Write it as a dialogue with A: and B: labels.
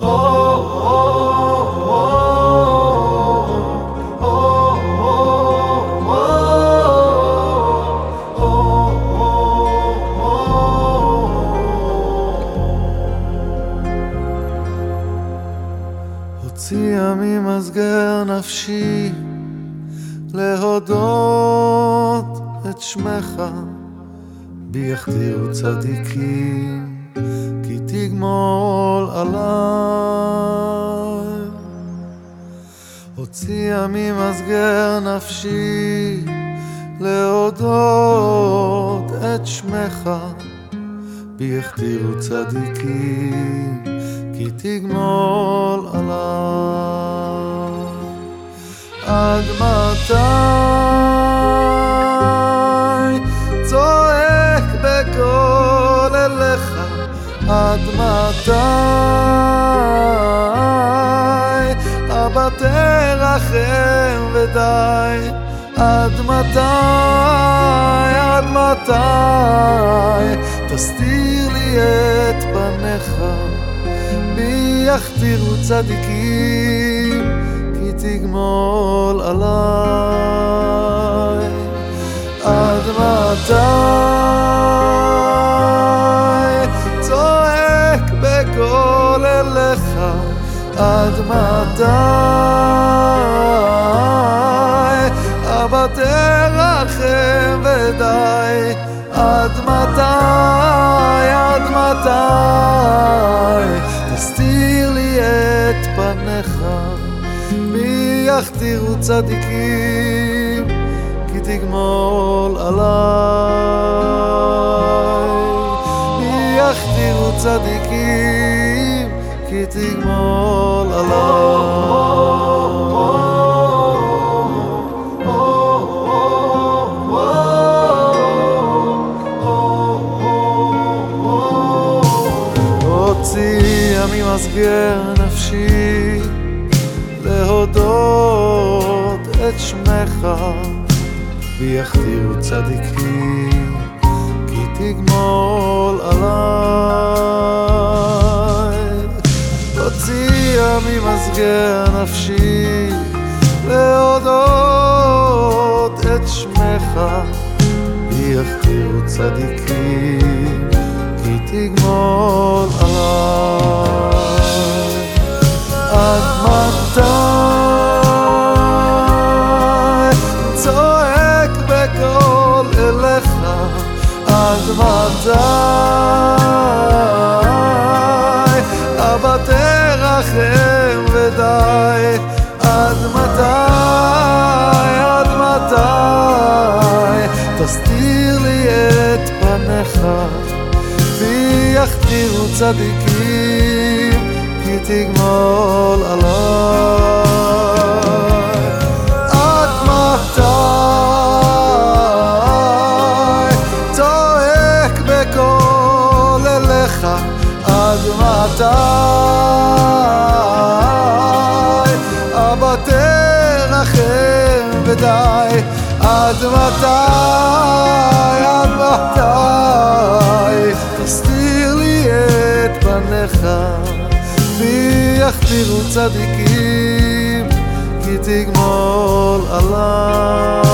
A: הוציאה ממסגר נפשי להודות את שמך. בי יכתירו צדיקים כי תגמול עליי. הוציאה ממסגר נפשי להודות את שמך. בי יכתירו צדיקים כי תגמול עליי. מתי עד מתי? אבא תרחם ודי. עד מתי? עד מתי? תסתיר לי את פניך. בי יכתירו צדיקים כי תגמול עליי. עד מתי מתי אבא תרחם ודי. עד מתי? עד מתי? תסתיר לי את פניך. מי יכתירו צדיקים כי תגמול עליי. מי יכתירו צדיקים כי תגמול עליי הוציאה ממסגר נפשי להודות את שמך ויכתירו צדיקים כי תגמול עליי ממסגר נפשי להודות את שמך ויכתירו צדיקים כי תגמול עליי. עד מתי צועק בקול אליך? עד מתי צדיקים כי תגמול עליי. עד מתי צועק בקול אליך? עד מתי? אבא תרחם ודי. עד מתי ויכתירו צדיקים כי תגמול עליי